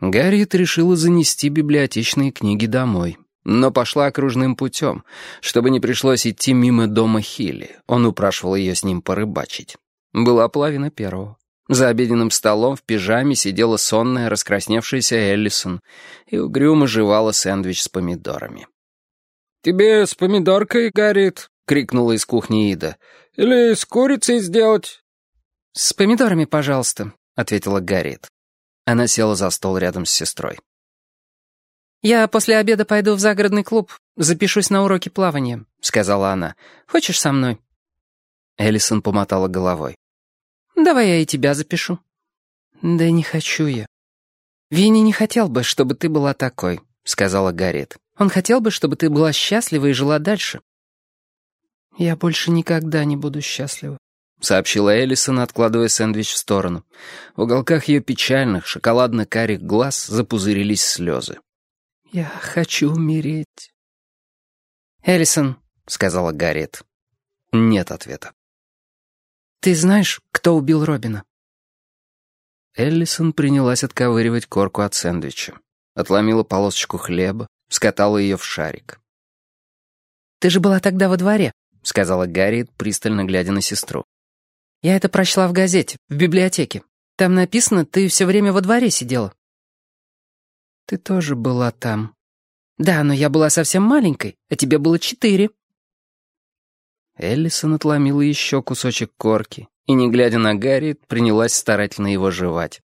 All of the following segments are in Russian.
Гарриет решила занести библиотечные книги домой, но пошла окружным путем, чтобы не пришлось идти мимо дома Хилли. Он упрашивал ее с ним порыбачить. Была половина первого. За обеденным столом в пижаме сидела сонная, раскрасневшаяся Эллисон и угрюмо жевала сэндвич с помидорами. «Тебе с помидоркой, Гарриет?» — крикнула из кухни Ида. «Или с курицей сделать?» «С помидорами, пожалуйста», — ответила Гарриет. Она села за стол рядом с сестрой. «Я после обеда пойду в загородный клуб, запишусь на уроки плавания», — сказала она. «Хочешь со мной?» Эллисон помотала головой. «Давай я и тебя запишу». «Да не хочу я». «Винни не хотел бы, чтобы ты была такой», — сказала Гарриет. «Он хотел бы, чтобы ты была счастлива и жила дальше». «Я больше никогда не буду счастлива», — сообщила Эллисон, откладывая сэндвич в сторону. В уголках ее печальных, шоколадно-карих глаз запузырились слезы. «Я хочу умереть». «Эллисон», — сказала Гарриет. Нет ответа. «Ты знаешь, кто убил Робина?» Эллисон принялась отковыривать корку от сэндвича. Отломила полосочку хлеба, скатала ее в шарик. «Ты же была тогда во дворе», — сказала Гарриет, пристально глядя на сестру. Я это прочла в газете, в библиотеке. Там написано, ты все время во дворе сидела». «Ты тоже была там». «Да, но я была совсем маленькой, а тебе было четыре». Эллисон отломила еще кусочек корки и, не глядя на Гарри, принялась старательно его жевать.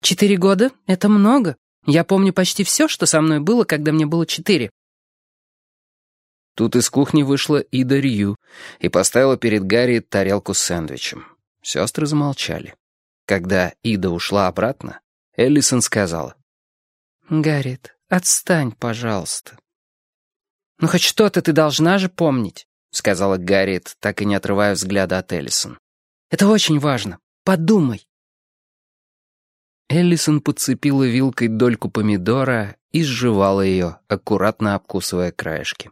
«Четыре года — это много. Я помню почти все, что со мной было, когда мне было четыре. Тут из кухни вышла Ида Рью и поставила перед Гарри тарелку с сэндвичем. Сестры замолчали. Когда Ида ушла обратно, Эллисон сказала. «Гарриет, отстань, пожалуйста». «Ну хоть что-то ты должна же помнить», — сказала Гарриет, так и не отрывая взгляда от Эллисон. «Это очень важно. Подумай». Эллисон подцепила вилкой дольку помидора и сживала ее, аккуратно обкусывая краешки.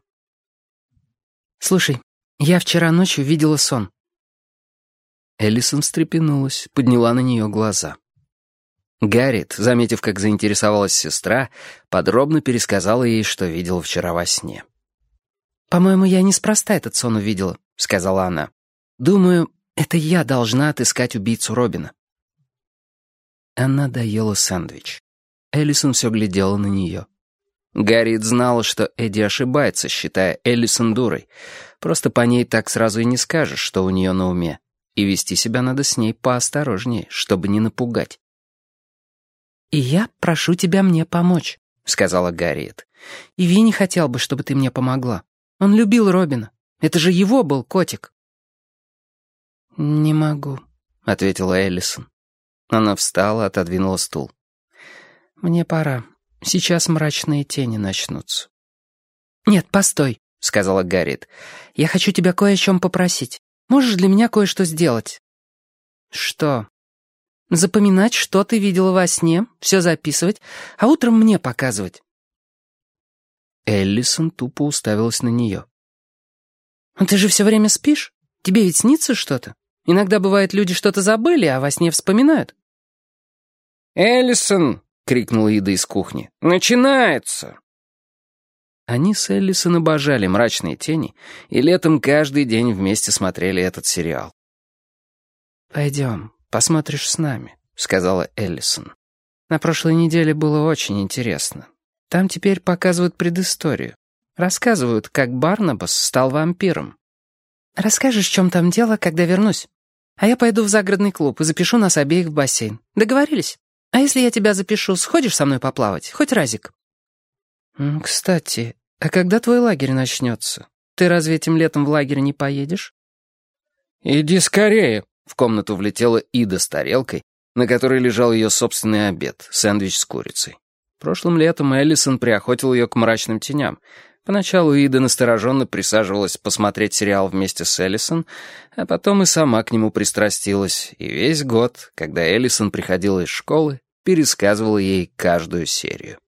«Слушай, я вчера ночью видела сон». Эллисон встрепенулась, подняла на нее глаза. Гаррит, заметив, как заинтересовалась сестра, подробно пересказала ей, что видела вчера во сне. «По-моему, я неспроста этот сон увидела», — сказала она. «Думаю, это я должна отыскать убийцу Робина». Она доела сэндвич. Эллисон все глядела на нее. Гарриет знала, что Эдди ошибается, считая Эллисон дурой. Просто по ней так сразу и не скажешь, что у нее на уме. И вести себя надо с ней поосторожнее, чтобы не напугать. «И я прошу тебя мне помочь», — сказала Гарриет. «И Ви не хотел бы, чтобы ты мне помогла. Он любил Робина. Это же его был котик». «Не могу», — ответила Эллисон. Она встала, отодвинула стул. «Мне пора». Сейчас мрачные тени начнутся». «Нет, постой», — сказала Гарриет. «Я хочу тебя кое о чем попросить. Можешь для меня кое-что сделать?» «Что?» «Запоминать, что ты видела во сне, все записывать, а утром мне показывать». Эллисон тупо уставилась на нее. «Ты же все время спишь? Тебе ведь снится что-то? Иногда бывает, люди что-то забыли, а во сне вспоминают». «Эллисон!» — крикнула Ида из кухни. «Начинается!» Они с Эллисон обожали «Мрачные тени» и летом каждый день вместе смотрели этот сериал. «Пойдем, посмотришь с нами», — сказала Эллисон. «На прошлой неделе было очень интересно. Там теперь показывают предысторию. Рассказывают, как Барнабас стал вампиром». «Расскажешь, в чем там дело, когда вернусь? А я пойду в загородный клуб и запишу нас обеих в бассейн. Договорились?» А если я тебя запишу, сходишь со мной поплавать? Хоть разик?» «Кстати, а когда твой лагерь начнется? Ты разве этим летом в лагерь не поедешь?» «Иди скорее!» — в комнату влетела Ида с тарелкой, на которой лежал ее собственный обед — сэндвич с курицей. Прошлым летом Эллисон приохотил ее к мрачным теням. Поначалу Ида настороженно присаживалась посмотреть сериал вместе с Эллисон, а потом и сама к нему пристрастилась, и весь год, когда Эллисон приходила из школы, пересказывала ей каждую серию.